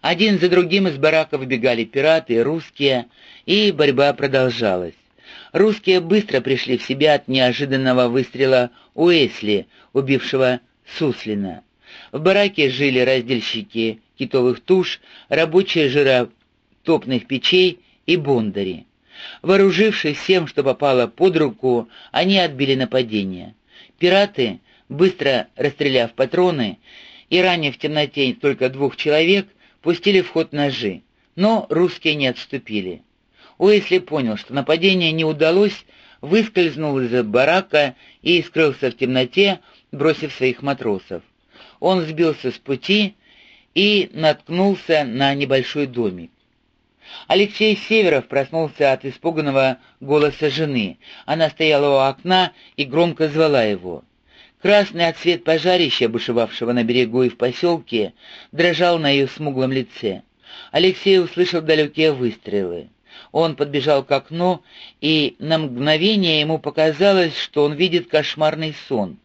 Один за другим из барака выбегали пираты русские, и борьба продолжалась. Русские быстро пришли в себя от неожиданного выстрела Уэсли, убившего Суслина. В бараке жили раздельщики китовых туш, рабочие жиротопных печей и бондари. Вооружившись всем, что попало под руку, они отбили нападение. Пираты, быстро расстреляв патроны и ранив в темноте только двух человек, пустили в ход ножи, но русские не отступили. Уэсли понял, что нападение не удалось, выскользнул из барака и скрылся в темноте, бросив своих матросов. Он сбился с пути и наткнулся на небольшой домик. Алексей Северов проснулся от испуганного голоса жены. Она стояла у окна и громко звала его. Красный отсвет пожарища, бушевавшего на берегу и в поселке, дрожал на ее смуглом лице. Алексей услышал далекие выстрелы. Он подбежал к окну, и на мгновение ему показалось, что он видит кошмарный сон.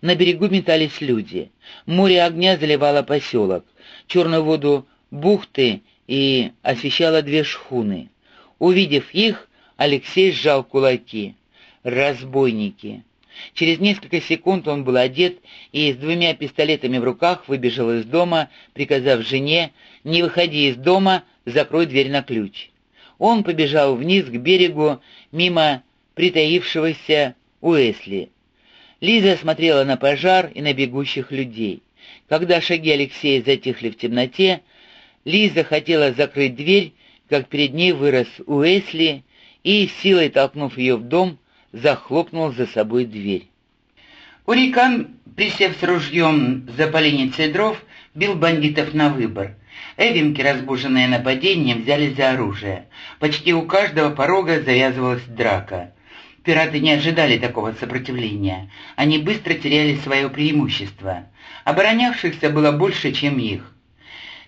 На берегу метались люди. Море огня заливало поселок. Черную воду бухты и освещало две шхуны. Увидев их, Алексей сжал кулаки. «Разбойники!» Через несколько секунд он был одет и с двумя пистолетами в руках выбежал из дома, приказав жене «Не выходи из дома, закрой дверь на ключ». Он побежал вниз к берегу, мимо притаившегося Уэсли. Лиза смотрела на пожар и на бегущих людей. Когда шаги Алексея затихли в темноте, Лиза хотела закрыть дверь, как перед ней вырос Уэсли и, силой толкнув ее в дом, захлопнул за собой дверь. Урикан, присев с ружьем за поленницей дров, бил бандитов на выбор. Эвенки, разбуженные нападением, взяли за оружие. Почти у каждого порога завязывалась драка. Пираты не ожидали такого сопротивления. Они быстро теряли свое преимущество. Оборонявшихся было больше, чем их.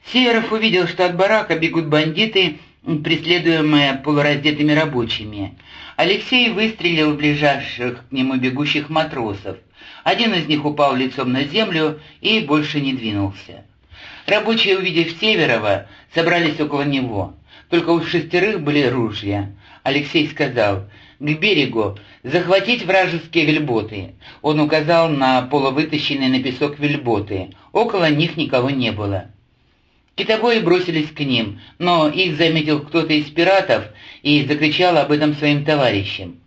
Северов увидел, что от барака бегут бандиты, преследуемые полураздетыми рабочими. Алексей выстрелил в ближайших к нему бегущих матросов. Один из них упал лицом на землю и больше не двинулся. Рабочие, увидев Северова, собрались около него. Только у шестерых были ружья. Алексей сказал, «К берегу, захватить вражеские вельботы». Он указал на полувытащенные на песок вельботы. Около них никого не было. Китобои бросились к ним, но их заметил кто-то из пиратов и закричал об этом своим товарищам.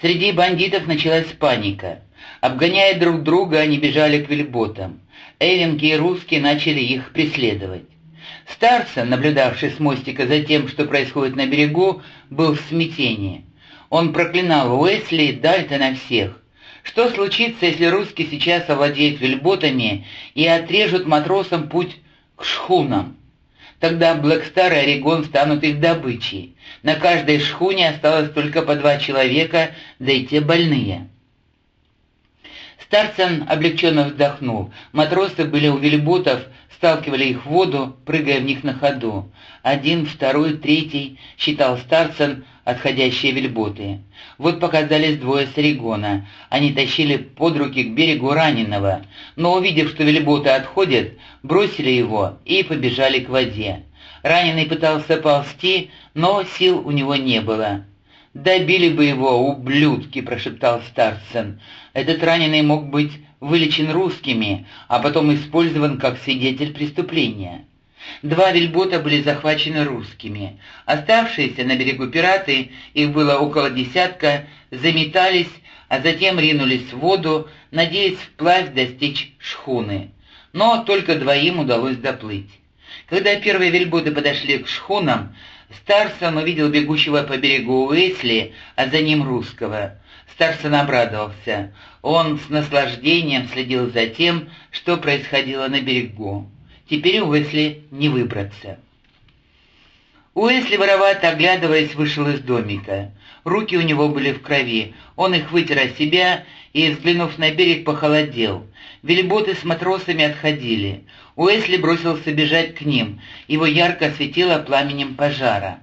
Среди бандитов началась паника. Обгоняя друг друга, они бежали к вельботам. Эвенки и русские начали их преследовать. Старсон, наблюдавший с мостика за тем, что происходит на берегу, был в смятении. Он проклинал Уэсли и Дальтона всех. Что случится, если русские сейчас овладеют вельботами и отрежут матросам путь к шхунам. Тогда Блэкстар и Орегон станут их добычей. На каждой шхуне осталось только по два человека, да и те больные. Старцен облегченно вздохнул. Матросы были у вельботов, сталкивали их в воду, прыгая в них на ходу. Один, второй, третий, считал Старцен, отходящие вельботы. Вот показались двое с Орегона. Они тащили под руки к берегу раненого, но, увидев, что вельботы отходят, бросили его и побежали к воде. Раненый пытался ползти, но сил у него не было. «Добили бы его, ублюдки!» — прошептал Старцен. «Этот раненый мог быть вылечен русскими, а потом использован как свидетель преступления». Два вельбота были захвачены русскими. Оставшиеся на берегу пираты, их было около десятка, заметались, а затем ринулись в воду, надеясь вплавь достичь шхуны. Но только двоим удалось доплыть. Когда первые вельботы подошли к шхунам, Старсон увидел бегущего по берегу Уэсли, а за ним русского. Старсон обрадовался. Он с наслаждением следил за тем, что происходило на берегу. Теперь Уэсли не выбраться. Уэсли, воровато оглядываясь, вышел из домика. Руки у него были в крови. Он их вытер от себя и, взглянув на берег, похолодел. Вельботы с матросами отходили. Уэсли бросился бежать к ним. Его ярко осветило пламенем пожара.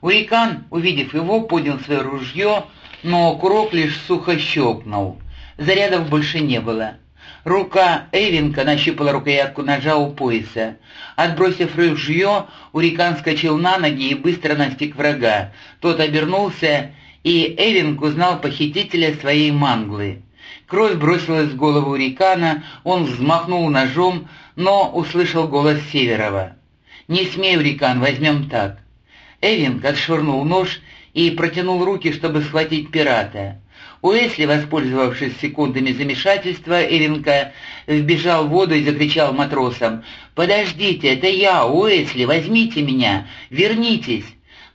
Урикан, увидев его, поднял свое ружье, но курок лишь сухо щелкнул. Зарядов больше не было. Рука Эвенка нащупала рукоятку ножа у пояса. Отбросив ружье, Урикан скачал на ноги и быстро настиг врага. Тот обернулся, и Эвенк узнал похитителя своей манглы. Кровь бросилась в голову Урикана, он взмахнул ножом, но услышал голос Северова. «Не смей, Урикан, возьмем так». Эвенк отшвырнул нож и протянул руки, чтобы схватить пирата. Уэсли, воспользовавшись секундами замешательства, Эвенка вбежал в воду и закричал матросам «Подождите, это я, Уэсли, возьмите меня, вернитесь!»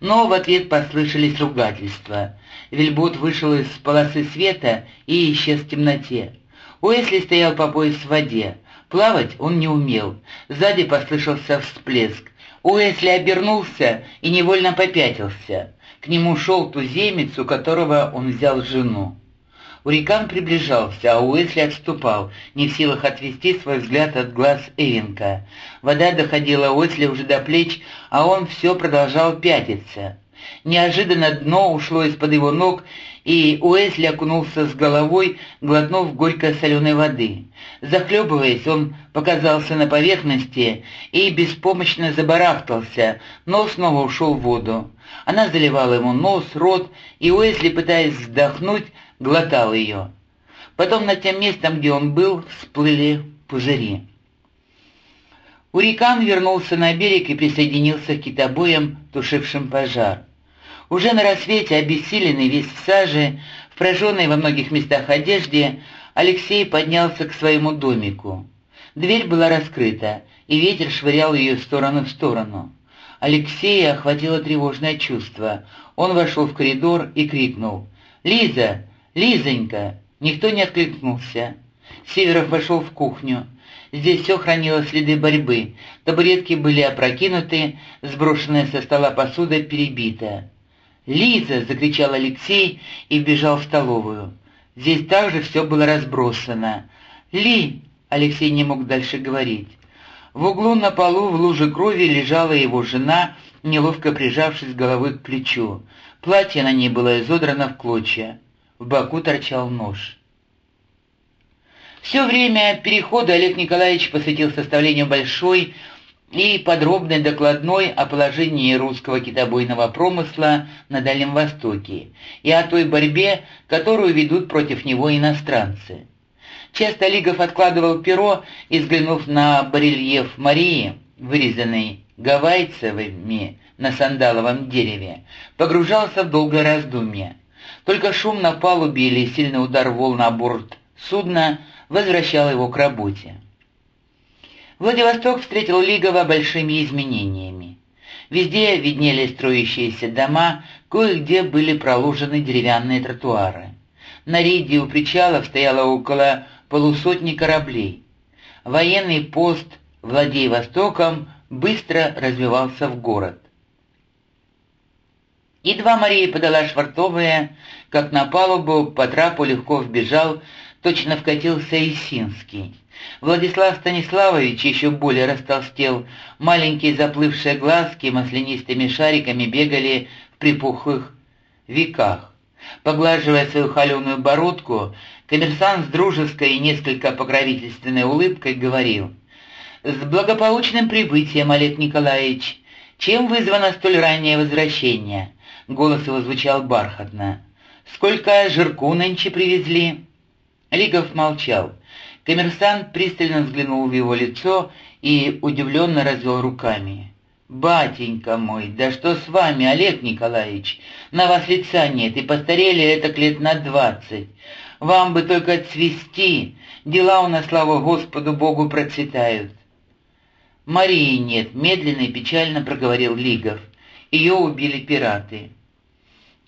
Но в ответ послышались ругательства. Вильбот вышел из полосы света и исчез в темноте. Уэсли стоял по пояс в воде. Плавать он не умел. Сзади послышался всплеск. Уэсли обернулся и невольно попятился. К нему шел туземец, у которого он взял жену. Урикан приближался, а Уэсли отступал, не в силах отвести свой взгляд от глаз Эвенка. Вода доходила Уэсли уже до плеч, а он все продолжал пятиться. Неожиданно дно ушло из-под его ног, и Уэсли окунулся с головой, глотнув горько-соленой воды. Захлебываясь, он показался на поверхности и беспомощно забарахтался, но снова ушел в воду. Она заливала ему нос, рот, и Уэсли, пытаясь вздохнуть, глотал ее. Потом над тем местом, где он был, всплыли пузыри. Урикан вернулся на берег и присоединился к китобоям, тушившим пожар. Уже на рассвете, обессиленный весь в саже, в прожженной во многих местах одежде, Алексей поднялся к своему домику. Дверь была раскрыта, и ветер швырял ее сторону в сторону. Алексея охватило тревожное чувство. Он вошел в коридор и крикнул «Лиза! Лизонька!» Никто не откликнулся. Северов вошел в кухню. Здесь все хранило следы борьбы. Табуретки были опрокинуты, сброшенная со стола посуда перебита. «Лиза!» — закричал Алексей и вбежал в столовую. Здесь также все было разбросано. «Ли!» — Алексей не мог дальше говорить. В углу на полу в луже крови лежала его жена, неловко прижавшись головой к плечу. Платье на ней было изодрано в клочья. В боку торчал нож. Все время перехода Олег Николаевич посвятил составлению большой, и подробной докладной о положении русского китобойного промысла на Дальнем Востоке и о той борьбе, которую ведут против него иностранцы. Часто Лигов откладывал перо и, взглянув на барельеф Марии, вырезанный гавайцевыми на сандаловом дереве, погружался в долгое раздумье. Только шум на палубе или сильный удар волн на борт судна возвращал его к работе. Владивосток встретил Лигова большими изменениями. Везде виднелись строящиеся дома, кое-где были проложены деревянные тротуары. На рейде у причалов стояло около полусотни кораблей. Военный пост Владивостоком быстро развивался в город. Едва Мария подала швартовые, как на палубу по трапу легко вбежал, точно вкатился Исинский. Владислав Станиславович еще более растолстел, маленькие заплывшие глазки маслянистыми шариками бегали в припухлых веках. Поглаживая свою холеную бородку, коммерсант с дружеской и несколько покровительственной улыбкой говорил «С благополучным прибытием, Олег Николаевич! Чем вызвано столь раннее возвращение?» Голос его звучал бархатно. «Сколько жирку нынче привезли?» Лигов молчал. Коммерсант пристально взглянул в его лицо и удивленно развел руками. «Батенька мой, да что с вами, Олег Николаевич? На вас лица нет, и постарели это лет на двадцать. Вам бы только цвести, дела у нас, слава Господу Богу, процветают». «Марии нет», — медленно и печально проговорил Лигов. «Ее убили пираты».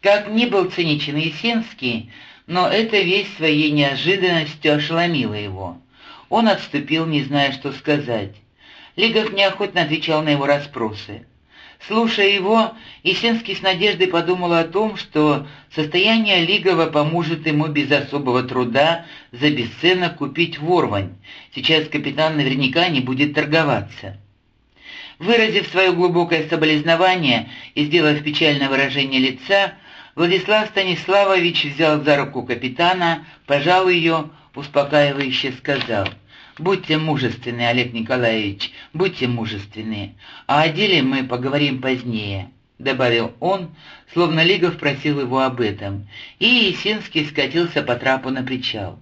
Как ни был циничен Есенский, но эта весть своей неожиданностью ошеломила его. Он отступил, не зная, что сказать. Лигов неохотно отвечал на его расспросы. Слушая его, Есенский с надеждой подумал о том, что состояние Лигова поможет ему без особого труда за бесценок купить ворвань. Сейчас капитан наверняка не будет торговаться. Выразив свое глубокое соболезнование и сделав печальное выражение лица, Владислав Станиславович взял за руку капитана, пожал ее, успокаивающе сказал, «Будьте мужественны, Олег Николаевич, будьте мужественны, а о деле мы поговорим позднее». — добавил он, словно Лигов просил его об этом, и Есинский скатился по трапу на причал.